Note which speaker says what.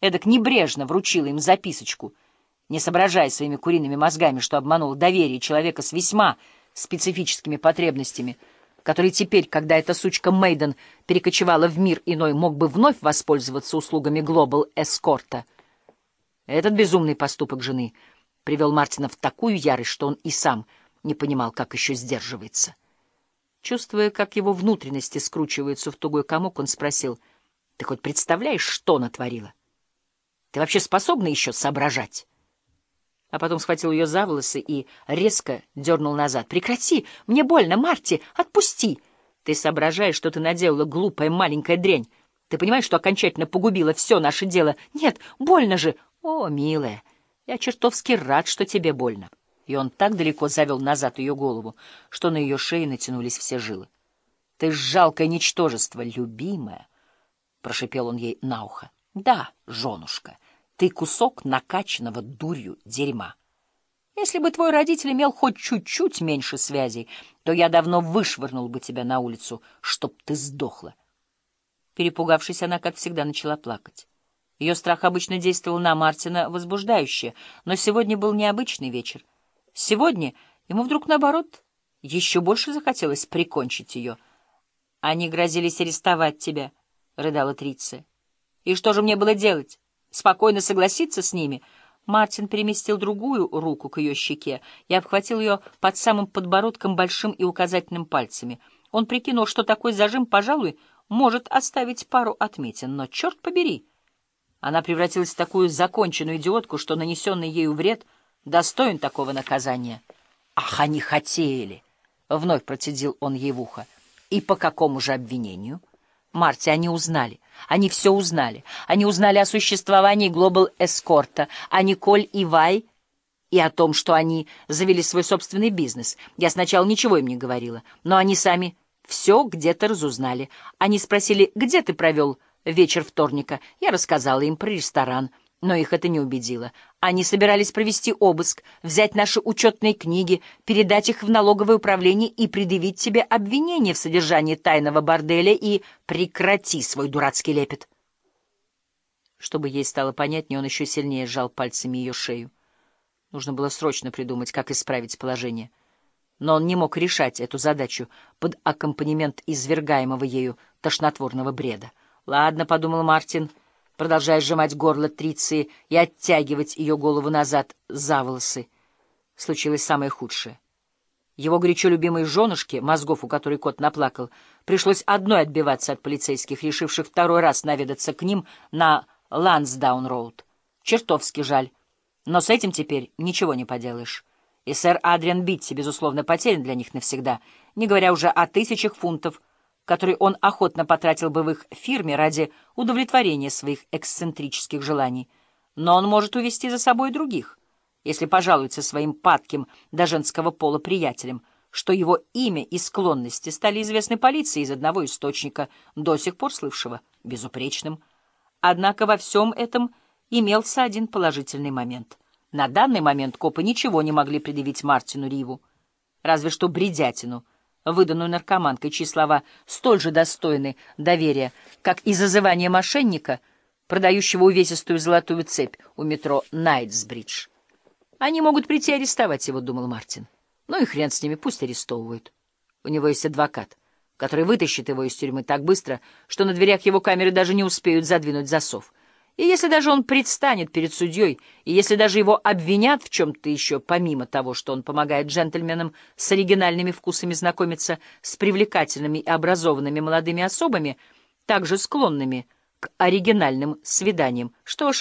Speaker 1: эдак небрежно вручила им записочку, не соображая своими куриными мозгами, что обманула доверие человека с весьма специфическими потребностями, который теперь, когда эта сучка Мейден перекочевала в мир иной, мог бы вновь воспользоваться услугами Глобал Эскорта. Этот безумный поступок жены привел Мартина в такую ярость, что он и сам не понимал, как еще сдерживается. Чувствуя, как его внутренности скручиваются в тугой комок, он спросил, «Ты хоть представляешь, что натворила? Ты вообще способна еще соображать?» А потом схватил ее за волосы и резко дернул назад. «Прекрати! Мне больно, Марти! Отпусти! Ты соображаешь, что ты наделала, глупая маленькая дрянь! Ты понимаешь, что окончательно погубила все наше дело? Нет, больно же! О, милая, я чертовски рад, что тебе больно!» И он так далеко завел назад ее голову, что на ее шее натянулись все жилы. «Ты жалкое ничтожество, любимая!» — прошипел он ей на ухо. «Да, женушка!» Ты кусок накачанного дурью дерьма. Если бы твой родитель имел хоть чуть-чуть меньше связей, то я давно вышвырнул бы тебя на улицу, чтоб ты сдохла. Перепугавшись, она, как всегда, начала плакать. Ее страх обычно действовал на Мартина возбуждающе, но сегодня был необычный вечер. Сегодня ему вдруг, наоборот, еще больше захотелось прикончить ее. «Они грозились арестовать тебя», — рыдала Триция. «И что же мне было делать?» Спокойно согласиться с ними. Мартин переместил другую руку к ее щеке и обхватил ее под самым подбородком большим и указательным пальцами. Он прикинул, что такой зажим, пожалуй, может оставить пару отметин, но черт побери! Она превратилась в такую законченную идиотку, что нанесенный ею вред достоин такого наказания. «Ах, они хотели!» — вновь процедил он ей в ухо. «И по какому же обвинению?» Марти, они узнали. Они все узнали. Они узнали о существовании Global Escort, о Николь и Вай и о том, что они завели свой собственный бизнес. Я сначала ничего им не говорила, но они сами все где-то разузнали. Они спросили, где ты провел вечер вторника. Я рассказала им про ресторан. Но их это не убедило. Они собирались провести обыск, взять наши учетные книги, передать их в налоговое управление и предъявить тебе обвинение в содержании тайного борделя и прекрати свой дурацкий лепет. Чтобы ей стало понятнее, он еще сильнее сжал пальцами ее шею. Нужно было срочно придумать, как исправить положение. Но он не мог решать эту задачу под аккомпанемент извергаемого ею тошнотворного бреда. «Ладно», — подумал Мартин, — продолжая сжимать горло Триции и оттягивать ее голову назад за волосы. Случилось самое худшее. Его горячо любимой женушке, мозгов у которой кот наплакал, пришлось одной отбиваться от полицейских, решивших второй раз наведаться к ним на Лансдаун-роуд. Чертовски жаль. Но с этим теперь ничего не поделаешь. И сэр Адриан Битти, безусловно, потерян для них навсегда, не говоря уже о тысячах фунтов, который он охотно потратил бы в их фирме ради удовлетворения своих эксцентрических желаний. Но он может увести за собой других, если пожалуется своим падким до женского пола приятелям, что его имя и склонности стали известны полиции из одного источника, до сих пор слывшего безупречным. Однако во всем этом имелся один положительный момент. На данный момент копы ничего не могли предъявить Мартину Риву, разве что бредятину — выданную наркоманкой, чьи слова столь же достойны доверия, как и зазывание мошенника, продающего увесистую золотую цепь у метро Найтсбридж. Они могут прийти арестовать его, — думал Мартин. Ну и хрен с ними, пусть арестовывают. У него есть адвокат, который вытащит его из тюрьмы так быстро, что на дверях его камеры даже не успеют задвинуть засов. И если даже он предстанет перед судьей, и если даже его обвинят в чем-то еще, помимо того, что он помогает джентльменам с оригинальными вкусами знакомиться с привлекательными и образованными молодыми особами, также склонными к оригинальным свиданиям, что ж,